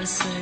promises.